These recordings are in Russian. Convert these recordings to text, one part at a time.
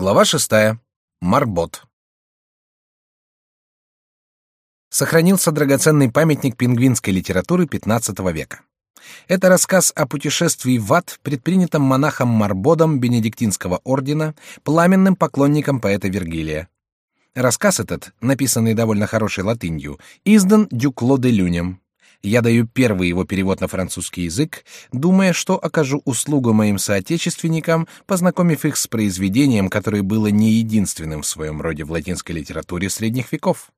Глава шестая. Марбот. Сохранился драгоценный памятник пингвинской литературы XV века. Это рассказ о путешествии в ад, предпринятом монахом Марбодом Бенедиктинского ордена, пламенным поклонником поэта Вергилия. Рассказ этот, написанный довольно хорошей латынью, издан Дюкло де Люнем. Я даю первый его перевод на французский язык, думая, что окажу услугу моим соотечественникам, познакомив их с произведением, которое было не единственным в своем роде в латинской литературе средних веков.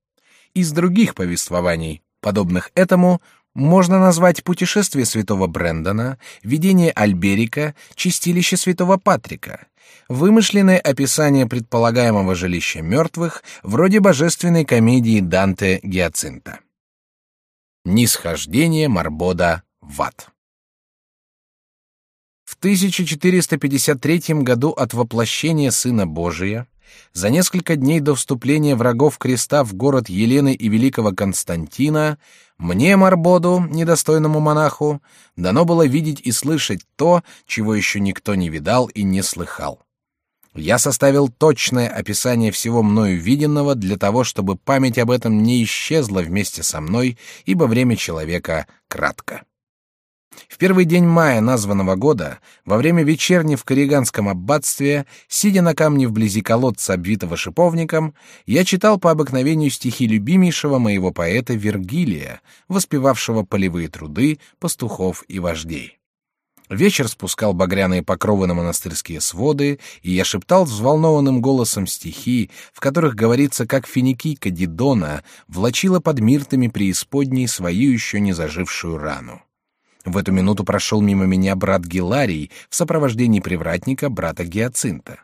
Из других повествований, подобных этому, можно назвать «Путешествие святого Брэндона», «Видение Альберика», «Чистилище святого Патрика», вымышленное описание предполагаемого жилища мертвых, вроде божественной комедии Данте «Гиацинта». Нисхождение Марбода в ад. В 1453 году от воплощения Сына Божия, за несколько дней до вступления врагов креста в город Елены и Великого Константина, мне, Марбоду, недостойному монаху, дано было видеть и слышать то, чего еще никто не видал и не слыхал. Я составил точное описание всего мною виденного для того, чтобы память об этом не исчезла вместе со мной, ибо время человека кратко. В первый день мая названного года, во время вечерни в Корриганском аббатстве, сидя на камне вблизи колодца, обвитого шиповником, я читал по обыкновению стихи любимейшего моего поэта Вергилия, воспевавшего полевые труды пастухов и вождей. Вечер спускал багряные покровы на монастырские своды, и я шептал взволнованным голосом стихи, в которых говорится, как финикийка Дидона влачила под миртами преисподней свою еще не зажившую рану. В эту минуту прошел мимо меня брат Гиларий в сопровождении привратника брата Гиацинта.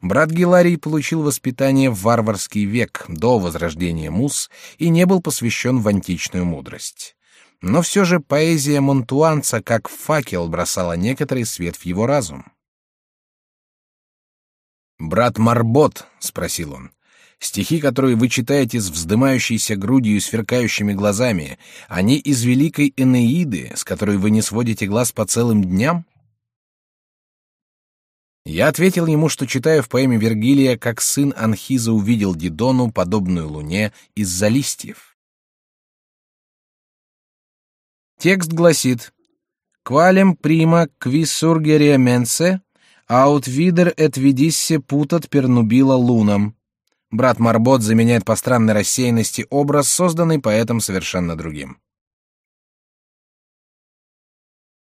Брат Гиларий получил воспитание в варварский век до возрождения мус и не был посвящен в античную мудрость но все же поэзия Монтуанца как факел бросала некоторый свет в его разум. «Брат Марбот», — спросил он, — «стихи, которые вы читаете с вздымающейся грудью и сверкающими глазами, они из великой Энеиды, с которой вы не сводите глаз по целым дням?» Я ответил ему, что читаю в поэме Вергилия, как сын Анхиза увидел Дидону, подобную луне, из-за листьев. Текст гласит «Qualem prima qui surgeria mense, aut vider et vidisse putat lunam». Брат Марбот заменяет по странной рассеянности образ, созданный поэтом совершенно другим.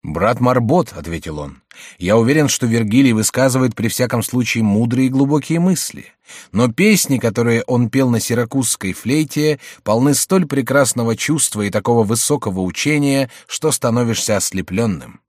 «Брат Марбот», — ответил он, — «я уверен, что Вергилий высказывает при всяком случае мудрые и глубокие мысли, но песни, которые он пел на сиракузской флейте, полны столь прекрасного чувства и такого высокого учения, что становишься ослепленным».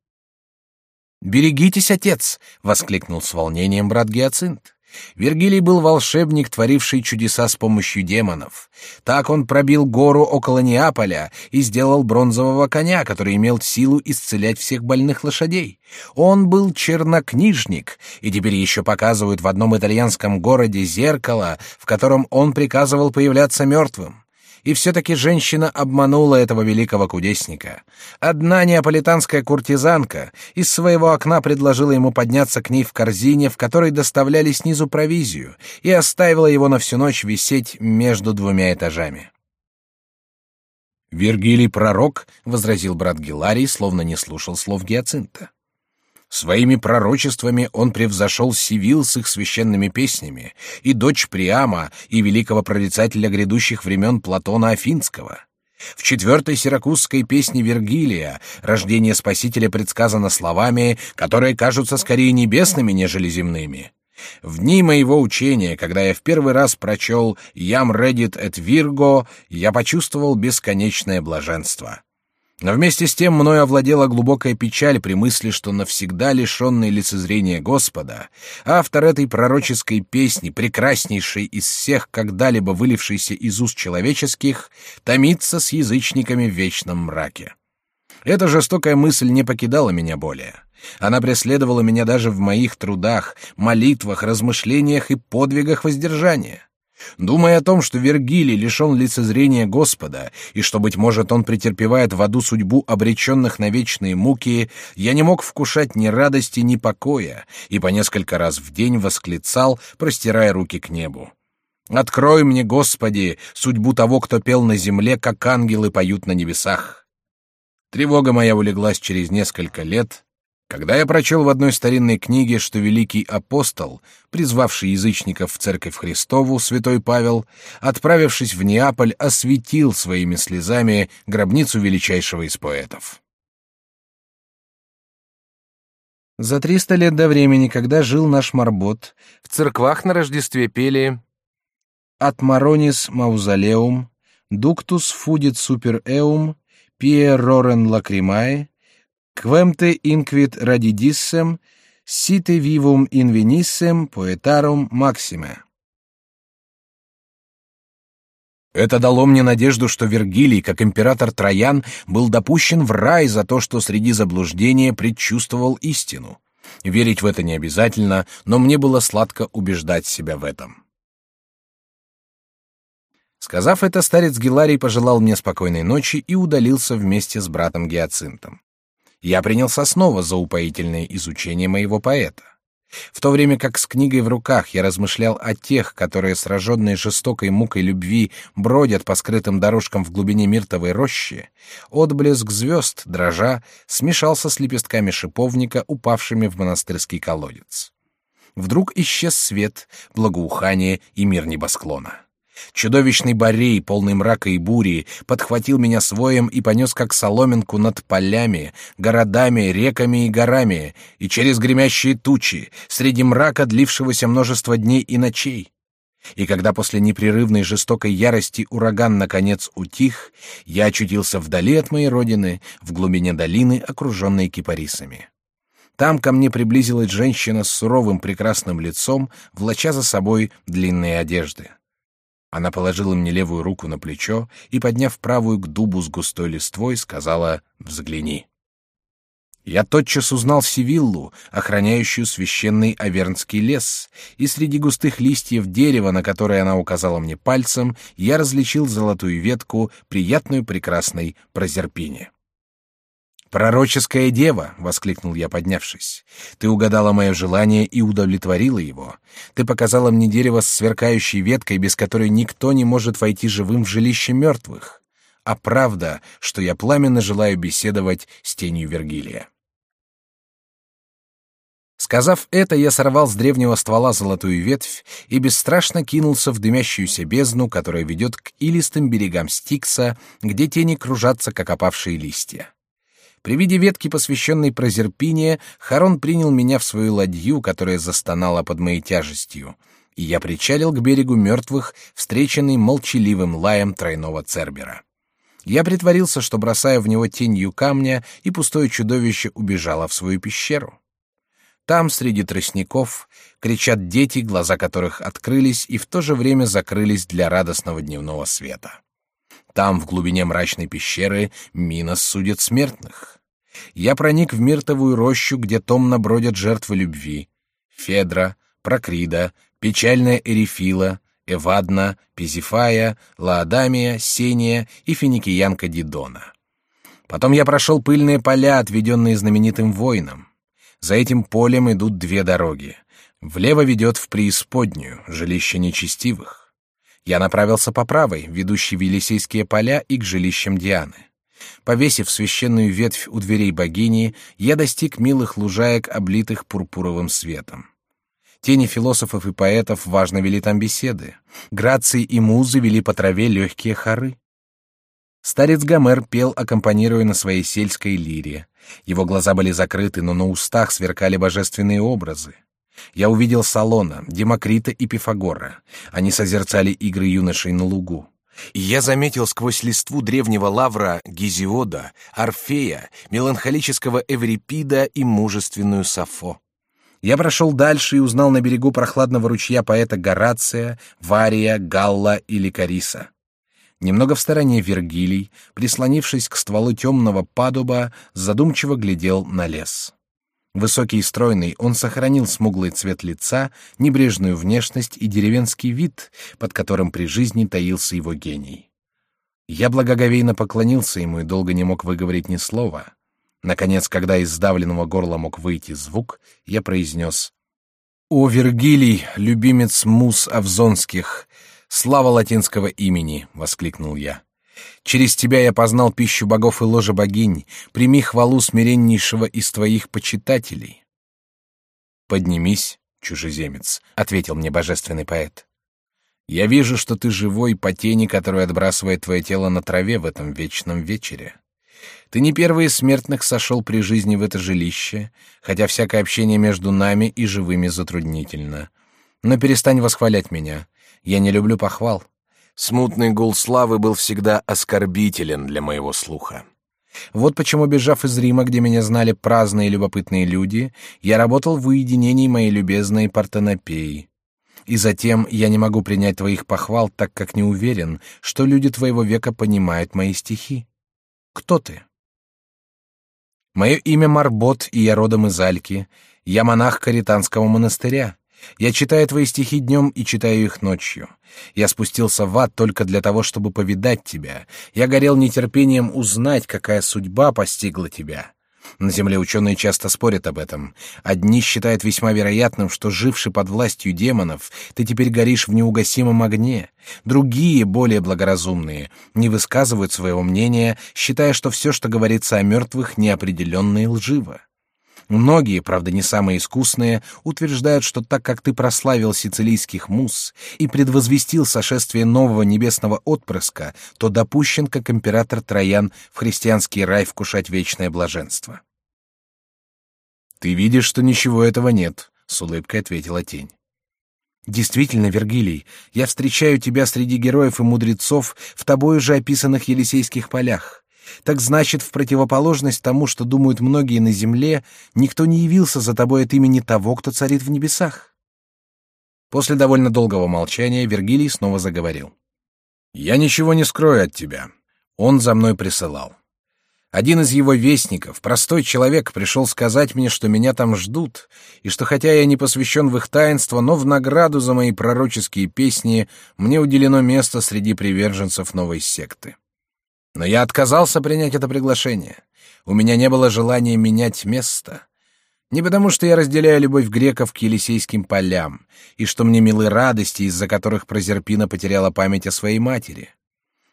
«Берегитесь, отец!» — воскликнул с волнением брат Гиацинт. Вергилий был волшебник, творивший чудеса с помощью демонов. Так он пробил гору около Неаполя и сделал бронзового коня, который имел силу исцелять всех больных лошадей. Он был чернокнижник, и теперь еще показывают в одном итальянском городе зеркало, в котором он приказывал появляться мертвым. И все-таки женщина обманула этого великого кудесника. Одна неаполитанская куртизанка из своего окна предложила ему подняться к ней в корзине, в которой доставляли снизу провизию, и оставила его на всю ночь висеть между двумя этажами. «Вергилий пророк», — возразил брат Гиларий, словно не слушал слов Гиацинта. Своими пророчествами он превзошел Сивил с их священными песнями, и дочь Приама, и великого прорицателя грядущих времен Платона Афинского. В четвертой сиракузской песне Вергилия рождение Спасителя предсказано словами, которые кажутся скорее небесными, нежели земными. В дни моего учения, когда я в первый раз прочел «Ям редит et Virgo», я почувствовал бесконечное блаженство. Но вместе с тем мною овладела глубокая печаль при мысли, что навсегда лишенный лицезрения Господа, автор этой пророческой песни, прекраснейшей из всех когда-либо вылившейся из уст человеческих, томится с язычниками в вечном мраке. Эта жестокая мысль не покидала меня более. Она преследовала меня даже в моих трудах, молитвах, размышлениях и подвигах воздержания. Думая о том, что Вергилий лишен лицезрения Господа, и что, быть может, он претерпевает в аду судьбу обреченных на вечные муки, я не мог вкушать ни радости, ни покоя, и по несколько раз в день восклицал, простирая руки к небу. «Открой мне, Господи, судьбу того, кто пел на земле, как ангелы поют на небесах». Тревога моя улеглась через несколько лет, когда я прочел в одной старинной книге, что великий апостол, призвавший язычников в церковь Христову, святой Павел, отправившись в Неаполь, осветил своими слезами гробницу величайшего из поэтов. За триста лет до времени, когда жил наш Марбот, в церквах на Рождестве пели «От Маронис маузолеум», «Дуктус фудит супер эум», «Пие рорен лакримае», Quemte inquit radidissem, site vivum invenissem poetarum maxime. Это дало мне надежду, что Вергилий, как император Троян, был допущен в рай за то, что среди заблуждения предчувствовал истину. Верить в это не обязательно, но мне было сладко убеждать себя в этом. Сказав это, старец Геларий пожелал мне спокойной ночи и удалился вместе с братом Гиацинтом я принялся снова за упоительное изучение моего поэта. В то время как с книгой в руках я размышлял о тех, которые, сраженные жестокой мукой любви, бродят по скрытым дорожкам в глубине миртовой рощи, отблеск звезд, дрожа, смешался с лепестками шиповника, упавшими в монастырский колодец. Вдруг исчез свет, благоухание и мир небосклона. Чудовищный барей, полный мрака и бури, подхватил меня своем и понес как соломинку над полями, городами, реками и горами, и через гремящие тучи, среди мрака, длившегося множество дней и ночей. И когда после непрерывной жестокой ярости ураган наконец утих, я очутился вдали от моей родины, в глубине долины, окруженной кипарисами. Там ко мне приблизилась женщина с суровым прекрасным лицом, влача за собой длинные одежды. Она положила мне левую руку на плечо и, подняв правую к дубу с густой листвой, сказала «Взгляни». Я тотчас узнал Сивиллу, охраняющую священный Авернский лес, и среди густых листьев дерева, на которое она указала мне пальцем, я различил золотую ветку, приятную прекрасной прозерпине. «Пророческая дева!» — воскликнул я, поднявшись. «Ты угадала мое желание и удовлетворила его. Ты показала мне дерево с сверкающей веткой, без которой никто не может войти живым в жилище мертвых. А правда, что я пламенно желаю беседовать с тенью Вергилия». Сказав это, я сорвал с древнего ствола золотую ветвь и бесстрашно кинулся в дымящуюся бездну, которая ведет к илистым берегам Стикса, где тени кружатся, как опавшие листья. При виде ветки, посвященной Прозерпине, Харон принял меня в свою ладью, которая застонала под моей тяжестью, и я причалил к берегу мертвых, встреченный молчаливым лаем тройного цербера. Я притворился, что бросаю в него тенью камня, и пустое чудовище убежало в свою пещеру. Там, среди тростников, кричат дети, глаза которых открылись и в то же время закрылись для радостного дневного света. Там, в глубине мрачной пещеры, Минос судит смертных. Я проник в миртовую рощу, где томно бродят жертвы любви. Федра, Прокрида, печальная Эрифила, Эвадна, Пизифая, Лаодамия, Сения и финикиянка Дидона. Потом я прошел пыльные поля, отведенные знаменитым воином. За этим полем идут две дороги. Влево ведет в преисподнюю, жилище нечестивых. Я направился по правой, ведущей в Елисейские поля и к жилищам Дианы. Повесив священную ветвь у дверей богини, я достиг милых лужаек, облитых пурпуровым светом. Тени философов и поэтов важно вели там беседы. Грации и музы вели по траве легкие хоры. Старец Гомер пел, аккомпанируя на своей сельской лире. Его глаза были закрыты, но на устах сверкали божественные образы. Я увидел Салона, Демокрита и Пифагора. Они созерцали игры юношей на лугу. И я заметил сквозь листву древнего лавра Гизиода, Орфея, меланхолического Эврипида и мужественную Сафо. Я прошел дальше и узнал на берегу прохладного ручья поэта Горация, Вария, Галла или Кариса. Немного в стороне Вергилий, прислонившись к стволу темного падуба, задумчиво глядел на лес. Высокий и стройный, он сохранил смуглый цвет лица, небрежную внешность и деревенский вид, под которым при жизни таился его гений. Я благоговейно поклонился ему и долго не мог выговорить ни слова. Наконец, когда из сдавленного горла мог выйти звук, я произнес «О, Вергилий, любимец мус Авзонских! Слава латинского имени!» — воскликнул я. Через тебя я познал пищу богов и ложа богинь. Прими хвалу смиреннейшего из твоих почитателей. Поднимись, чужеземец, ответил мне божественный поэт. Я вижу, что ты живой по тени, которую отбрасывает твое тело на траве в этом вечном вечере. Ты не первый из смертных сошел при жизни в это жилище, хотя всякое общение между нами и живыми затруднительно. Но перестань восхвалять меня. Я не люблю похвал. Смутный гул славы был всегда оскорбителен для моего слуха. Вот почему, бежав из Рима, где меня знали праздные и любопытные люди, я работал в уединении моей любезной Партенопеи. И затем я не могу принять твоих похвал, так как не уверен, что люди твоего века понимают мои стихи. Кто ты? Мое имя Марбот, и я родом из Альки. Я монах Каританского монастыря. Я читаю твои стихи днем и читаю их ночью. Я спустился в ад только для того, чтобы повидать тебя. Я горел нетерпением узнать, какая судьба постигла тебя. На земле ученые часто спорят об этом. Одни считают весьма вероятным, что, живший под властью демонов, ты теперь горишь в неугасимом огне. Другие, более благоразумные, не высказывают своего мнения, считая, что все, что говорится о мертвых, неопределенно и лживо. Многие, правда не самые искусные, утверждают, что так как ты прославил сицилийских мус и предвозвестил сошествие нового небесного отпрыска, то допущен, как император Троян, в христианский рай вкушать вечное блаженство. «Ты видишь, что ничего этого нет», — с улыбкой ответила тень. Действительно, Вергилий, я встречаю тебя среди героев и мудрецов в тобою же описанных Елисейских полях. Так значит, в противоположность тому, что думают многие на земле, никто не явился за тобой от имени того, кто царит в небесах. После довольно долгого молчания Вергилий снова заговорил. Я ничего не скрою от тебя. Он за мной присылал. Один из его вестников, простой человек, пришел сказать мне, что меня там ждут, и что хотя я не посвящен в их таинство, но в награду за мои пророческие песни мне уделено место среди приверженцев новой секты. Но я отказался принять это приглашение. У меня не было желания менять место. Не потому, что я разделяю любовь греков к Елисейским полям, и что мне милы радости, из-за которых Прозерпина потеряла память о своей матери.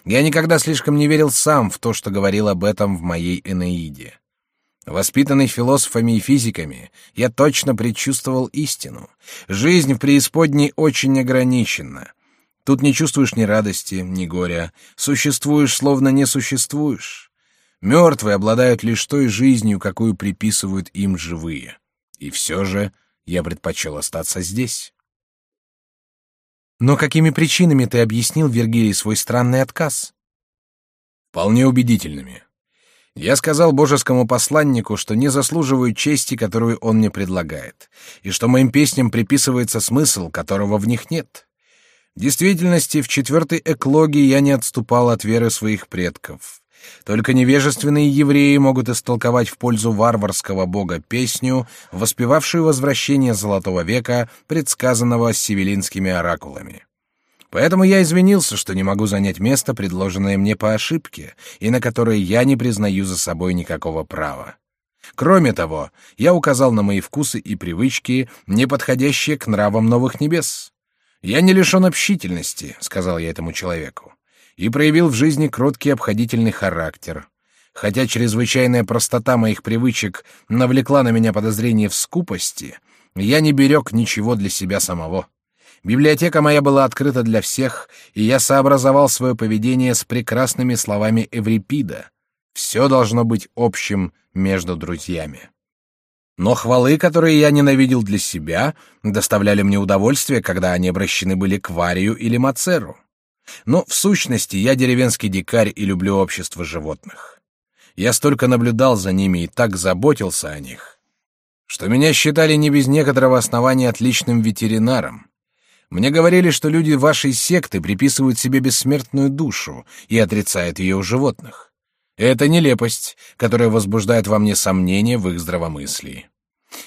Я никогда слишком не верил сам в то, что говорил об этом в моей Энеиде. Воспитанный философами и физиками, я точно предчувствовал истину. Жизнь в преисподней очень ограничена — Тут не чувствуешь ни радости, ни горя, существуешь, словно не существуешь. Мертвые обладают лишь той жизнью, какую приписывают им живые. И все же я предпочел остаться здесь. Но какими причинами ты объяснил Вергилий свой странный отказ? Вполне убедительными. Я сказал божескому посланнику, что не заслуживаю чести, которую он мне предлагает, и что моим песням приписывается смысл, которого в них нет. В действительности, в четвертой эклогии я не отступал от веры своих предков. Только невежественные евреи могут истолковать в пользу варварского бога песню, воспевавшую возвращение Золотого века, предсказанного севелинскими оракулами. Поэтому я извинился, что не могу занять место, предложенное мне по ошибке, и на которое я не признаю за собой никакого права. Кроме того, я указал на мои вкусы и привычки, не подходящие к нравам новых небес. «Я не лишен общительности», — сказал я этому человеку, и проявил в жизни кроткий обходительный характер. Хотя чрезвычайная простота моих привычек навлекла на меня подозрение в скупости, я не берег ничего для себя самого. Библиотека моя была открыта для всех, и я сообразовал свое поведение с прекрасными словами Эврипида. Все должно быть общим между друзьями. Но хвалы, которые я ненавидел для себя, доставляли мне удовольствие, когда они обращены были к Варию или Мацеру. Но в сущности я деревенский дикарь и люблю общество животных. Я столько наблюдал за ними и так заботился о них, что меня считали не без некоторого основания отличным ветеринаром. Мне говорили, что люди вашей секты приписывают себе бессмертную душу и отрицают ее у животных. Это нелепость, которая возбуждает во мне сомнения в их здравомыслии.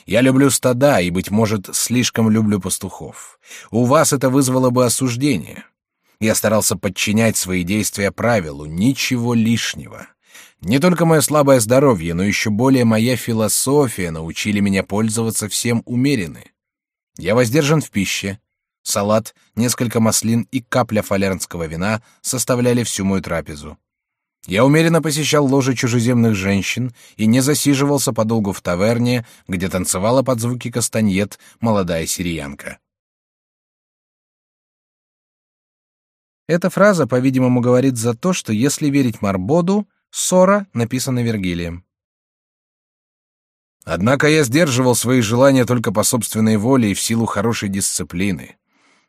Я люблю стада и, быть может, слишком люблю пастухов. У вас это вызвало бы осуждение. Я старался подчинять свои действия правилу, ничего лишнего. Не только мое слабое здоровье, но еще более моя философия научили меня пользоваться всем умеренны. Я воздержан в пище. Салат, несколько маслин и капля фалернского вина составляли всю мою трапезу. Я умеренно посещал ложи чужеземных женщин и не засиживался подолгу в таверне, где танцевала под звуки кастаньет молодая сириянка. Эта фраза, по-видимому, говорит за то, что если верить Марбоду, ссора написана Вергилием. Однако я сдерживал свои желания только по собственной воле и в силу хорошей дисциплины.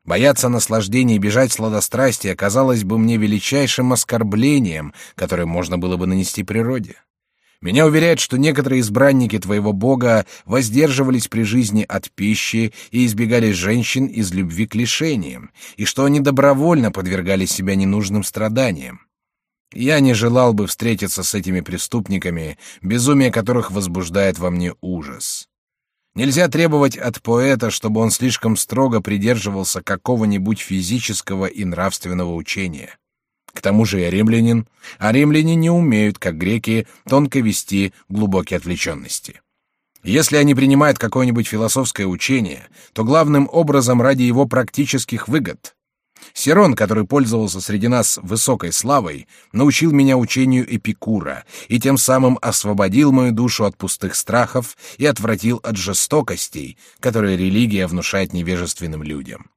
Бояться наслаждений и бежать сладострастия казалось бы мне величайшим оскорблением, которое можно было бы нанести природе. Меня уверяют, что некоторые избранники твоего бога воздерживались при жизни от пищи и избегали женщин из любви к лишениям, и что они добровольно подвергали себя ненужным страданиям. Я не желал бы встретиться с этими преступниками, безумие которых возбуждает во мне ужас. Нельзя требовать от поэта, чтобы он слишком строго придерживался какого-нибудь физического и нравственного учения. К тому же я римлянин, а римляне не умеют, как греки, тонко вести глубокие отвлеченности. Если они принимают какое-нибудь философское учение, то главным образом ради его практических выгод. Сирон, который пользовался среди нас высокой славой, научил меня учению Эпикура и тем самым освободил мою душу от пустых страхов и отвратил от жестокостей, которые религия внушает невежественным людям.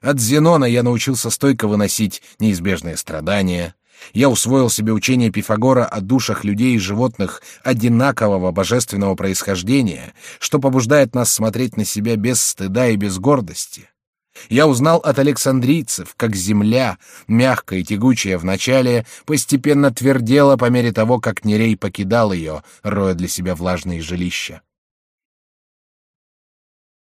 От Зенона я научился стойко выносить неизбежные страдания. Я усвоил себе учение Пифагора о душах людей и животных одинакового божественного происхождения, что побуждает нас смотреть на себя без стыда и без гордости. Я узнал от александрийцев, как земля, мягкая и тягучая вначале, постепенно твердела по мере того, как Нерей покидал ее, роя для себя влажные жилища.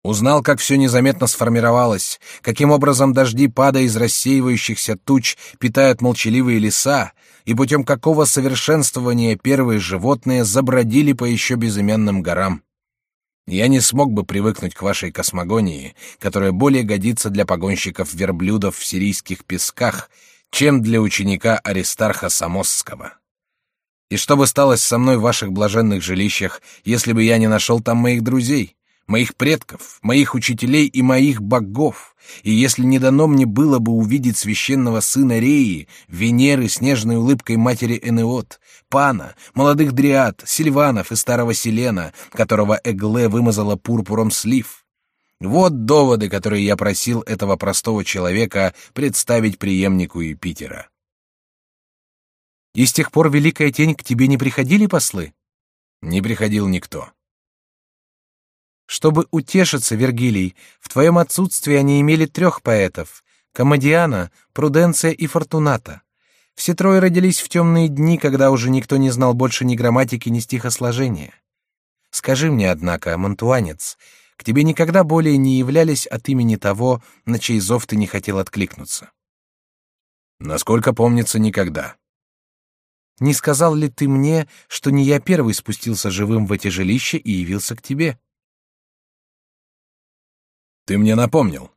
Узнал, как все незаметно сформировалось, каким образом дожди, падая из рассеивающихся туч, питают молчаливые леса, и путем какого совершенствования первые животные забродили по еще безымянным горам. Я не смог бы привыкнуть к вашей космогонии, которая более годится для погонщиков верблюдов в сирийских песках, чем для ученика Аристарха Самосского. И что бы стало со мной в ваших блаженных жилищах, если бы я не нашел там моих друзей? Моих предков, моих учителей и моих богов, и если не дано мне было бы увидеть священного сына Реи, Венеры с нежной улыбкой матери Энеот, Пана, молодых дриад, Сильванов и старого Селена, которого Эгле вымазала пурпуром слив. Вот доводы, которые я просил этого простого человека представить преемнику Юпитера. И с тех пор, Великая Тень, к тебе не приходили послы? Не приходил никто. Чтобы утешиться, Вергилий, в твоем отсутствии они имели трех поэтов — Комодиана, Пруденция и Фортуната. Все трое родились в темные дни, когда уже никто не знал больше ни грамматики, ни стихосложения. Скажи мне, однако, монтуанец, к тебе никогда более не являлись от имени того, на чей зов ты не хотел откликнуться? Насколько помнится, никогда. Не сказал ли ты мне, что не я первый спустился живым в эти жилища и явился к тебе? Ты мне напомнил.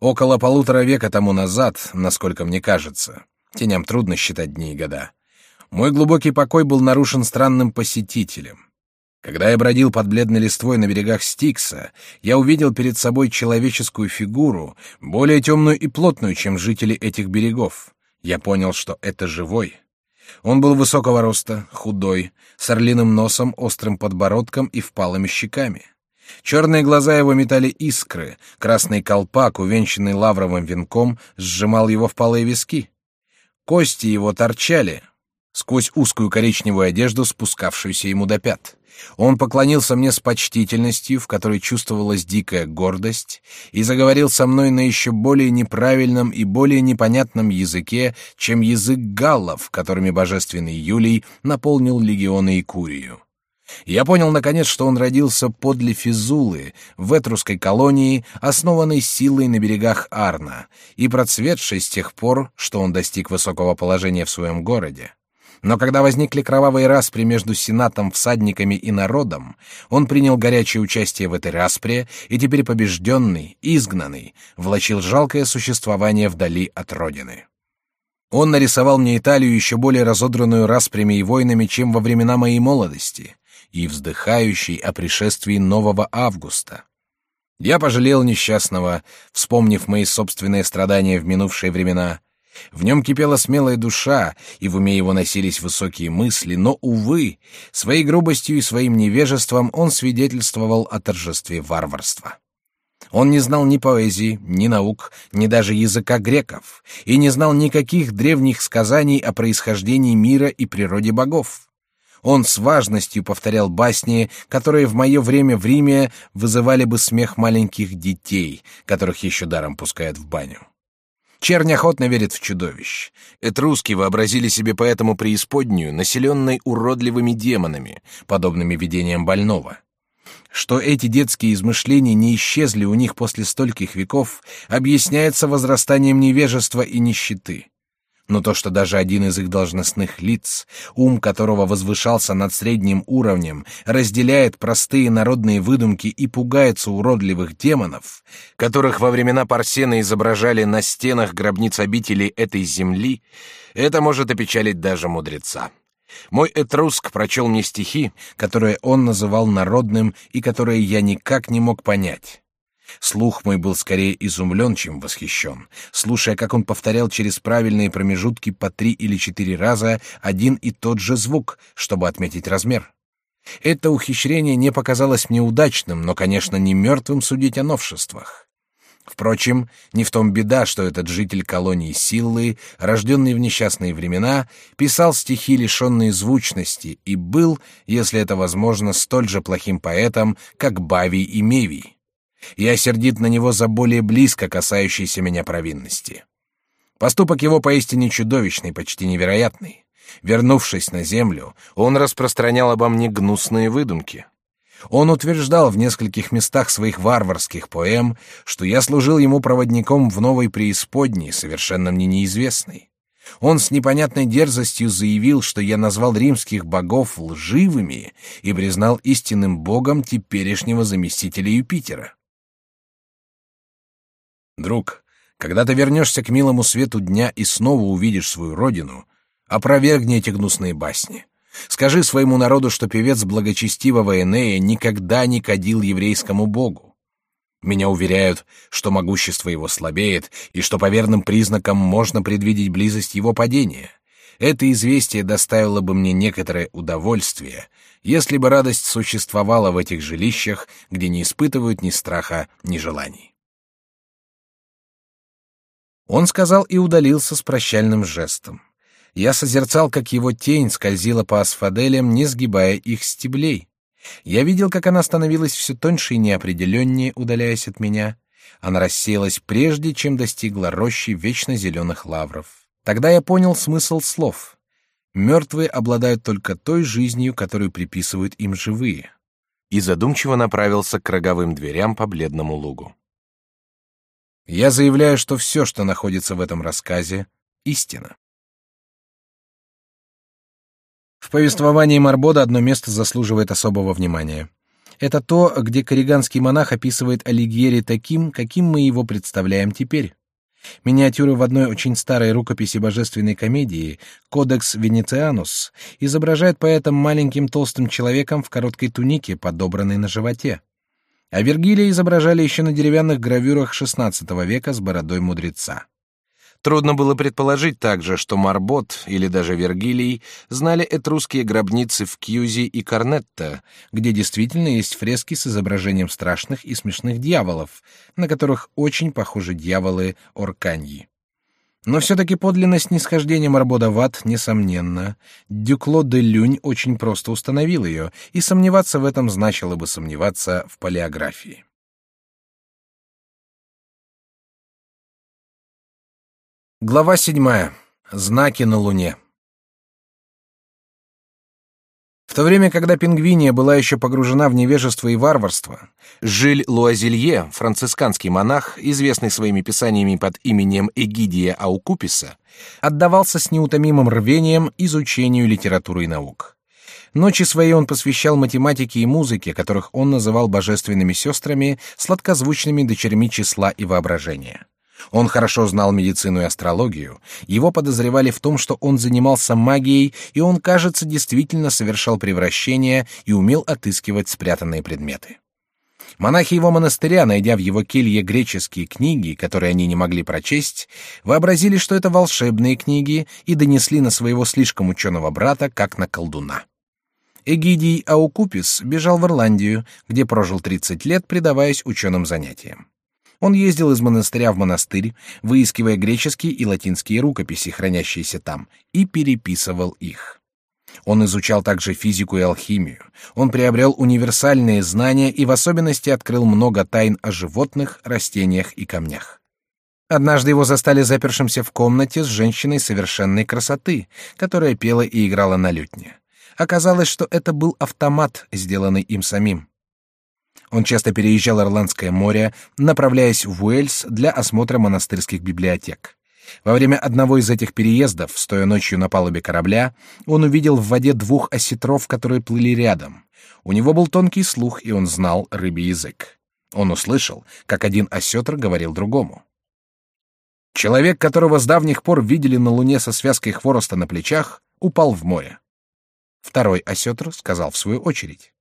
Около полутора века тому назад, насколько мне кажется, теням трудно считать дни и года, мой глубокий покой был нарушен странным посетителем. Когда я бродил под бледной листвой на берегах Стикса, я увидел перед собой человеческую фигуру, более темную и плотную, чем жители этих берегов. Я понял, что это живой. Он был высокого роста, худой, с орлиным носом, острым подбородком и впалыми щеками. Черные глаза его метали искры, красный колпак, увенчанный лавровым венком, сжимал его впалые виски. Кости его торчали сквозь узкую коричневую одежду, спускавшуюся ему до пят. Он поклонился мне с почтительностью, в которой чувствовалась дикая гордость, и заговорил со мной на еще более неправильном и более непонятном языке, чем язык галлов, которыми божественный Юлий наполнил легионы и Курию. Я понял, наконец, что он родился подле Физулы, в этрусской колонии, основанной силой на берегах Арна, и процветшей с тех пор, что он достиг высокого положения в своем городе. Но когда возникли кровавые распри между сенатом, всадниками и народом, он принял горячее участие в этой распре и теперь побежденный, изгнанный, влачил жалкое существование вдали от родины. Он нарисовал мне Италию еще более разодранную распрями и войнами, чем во времена моей молодости, и вздыхающий о пришествии нового Августа. Я пожалел несчастного, вспомнив мои собственные страдания в минувшие времена, в нем кипела смелая душа, и в уме его носились высокие мысли, но, увы, своей грубостью и своим невежеством он свидетельствовал о торжестве варварства. Он не знал ни поэзии, ни наук, ни даже языка греков, и не знал никаких древних сказаний о происхождении мира и природе богов. Он с важностью повторял басни, которые в мое время в Риме вызывали бы смех маленьких детей, которых еще даром пускают в баню. Чернь охотно верит в чудовищ. Этруски вообразили себе поэтому преисподнюю, населенной уродливыми демонами, подобными видениям больного. Что эти детские измышления не исчезли у них после стольких веков, объясняется возрастанием невежества и нищеты но то, что даже один из их должностных лиц, ум которого возвышался над средним уровнем, разделяет простые народные выдумки и пугается уродливых демонов, которых во времена Парсена изображали на стенах гробниц обителей этой земли, это может опечалить даже мудреца. Мой Этруск прочел мне стихи, которые он называл народным и которые я никак не мог понять. Слух мой был скорее изумлен, чем восхищен, слушая, как он повторял через правильные промежутки по три или четыре раза один и тот же звук, чтобы отметить размер. Это ухищрение не показалось мне удачным, но, конечно, не мертвым судить о новшествах. Впрочем, не в том беда, что этот житель колонии Силлы, рожденный в несчастные времена, писал стихи, лишенные звучности, и был, если это возможно, столь же плохим поэтом, как Бавий и Мевий. Я сердит на него за более близко касающиеся меня провинности. Поступок его поистине чудовищный, почти невероятный. Вернувшись на землю, он распространял обо мне гнусные выдумки. Он утверждал в нескольких местах своих варварских поэм, что я служил ему проводником в новой преисподней, совершенно мне неизвестной. Он с непонятной дерзостью заявил, что я назвал римских богов лживыми и признал истинным богом теперешнего заместителя Юпитера. Друг, когда ты вернешься к милому свету дня и снова увидишь свою родину, опровергни эти гнусные басни. Скажи своему народу, что певец благочестивого Энея никогда не кадил еврейскому богу. Меня уверяют, что могущество его слабеет, и что по верным признакам можно предвидеть близость его падения. Это известие доставило бы мне некоторое удовольствие, если бы радость существовала в этих жилищах, где не испытывают ни страха, ни желаний. Он сказал и удалился с прощальным жестом. Я созерцал, как его тень скользила по асфаделям, не сгибая их стеблей. Я видел, как она становилась все тоньше и неопределеннее, удаляясь от меня. Она рассеялась прежде, чем достигла рощи вечно зеленых лавров. Тогда я понял смысл слов. Мертвые обладают только той жизнью, которую приписывают им живые. И задумчиво направился к роговым дверям по бледному лугу. Я заявляю, что все, что находится в этом рассказе, истина. В повествовании Марбода одно место заслуживает особого внимания. Это то, где корриганский монах описывает Алигьери таким, каким мы его представляем теперь. Миниатюры в одной очень старой рукописи божественной комедии «Кодекс Венецианус» изображают поэта маленьким толстым человеком в короткой тунике, подобранной на животе а Вергилия изображали еще на деревянных гравюрах XVI века с бородой мудреца. Трудно было предположить также, что Марбот или даже Вергилий знали этрусские гробницы в Кьюзи и Корнетто, где действительно есть фрески с изображением страшных и смешных дьяволов, на которых очень похожи дьяволы Орканьи. Но все-таки подлинность нисхождения Марбода в ад, несомненно. Дюкло де Люнь очень просто установил ее, и сомневаться в этом значило бы сомневаться в палеографии. Глава седьмая. Знаки на Луне. В то время, когда Пингвиния была еще погружена в невежество и варварство, Жиль Луазилье, францисканский монах, известный своими писаниями под именем Эгидия Аукуписа, отдавался с неутомимым рвением изучению литературы и наук. Ночи свои он посвящал математике и музыке, которых он называл божественными сестрами, сладкозвучными дочерьми числа и воображения. Он хорошо знал медицину и астрологию, его подозревали в том, что он занимался магией, и он, кажется, действительно совершал превращения и умел отыскивать спрятанные предметы. Монахи его монастыря, найдя в его келье греческие книги, которые они не могли прочесть, вообразили, что это волшебные книги, и донесли на своего слишком ученого брата, как на колдуна. Эгидий Аукупис бежал в Ирландию, где прожил 30 лет, предаваясь ученым занятиям. Он ездил из монастыря в монастырь, выискивая греческие и латинские рукописи, хранящиеся там, и переписывал их. Он изучал также физику и алхимию. Он приобрел универсальные знания и в особенности открыл много тайн о животных, растениях и камнях. Однажды его застали запершимся в комнате с женщиной совершенной красоты, которая пела и играла на лютне. Оказалось, что это был автомат, сделанный им самим. Он часто переезжал Ирландское море, направляясь в Уэльс для осмотра монастырских библиотек. Во время одного из этих переездов, стоя ночью на палубе корабля, он увидел в воде двух осетров, которые плыли рядом. У него был тонкий слух, и он знал рыбий язык. Он услышал, как один осетр говорил другому. Человек, которого с давних пор видели на Луне со связкой хвороста на плечах, упал в море. Второй осетр сказал в свою очередь.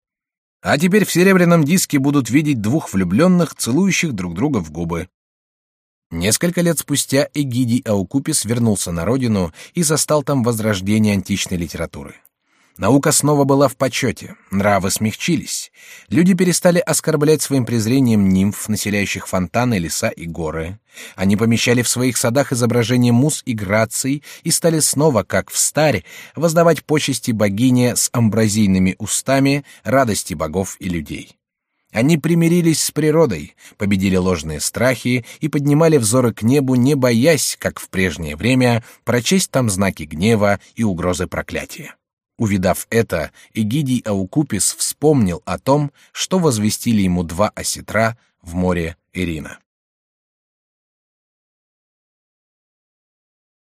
А теперь в серебряном диске будут видеть двух влюбленных, целующих друг друга в губы. Несколько лет спустя Эгидий Аукупис вернулся на родину и застал там возрождение античной литературы. Наука снова была в почете, нравы смягчились. Люди перестали оскорблять своим презрением нимф, населяющих фонтаны, леса и горы. Они помещали в своих садах изображения мус и граций и стали снова, как в старе, воздавать почести богине с амбразийными устами, радости богов и людей. Они примирились с природой, победили ложные страхи и поднимали взоры к небу, не боясь, как в прежнее время, прочесть там знаки гнева и угрозы проклятия. Увидав это, Эгидий Аукупис вспомнил о том, что возвестили ему два осетра в море Ирина.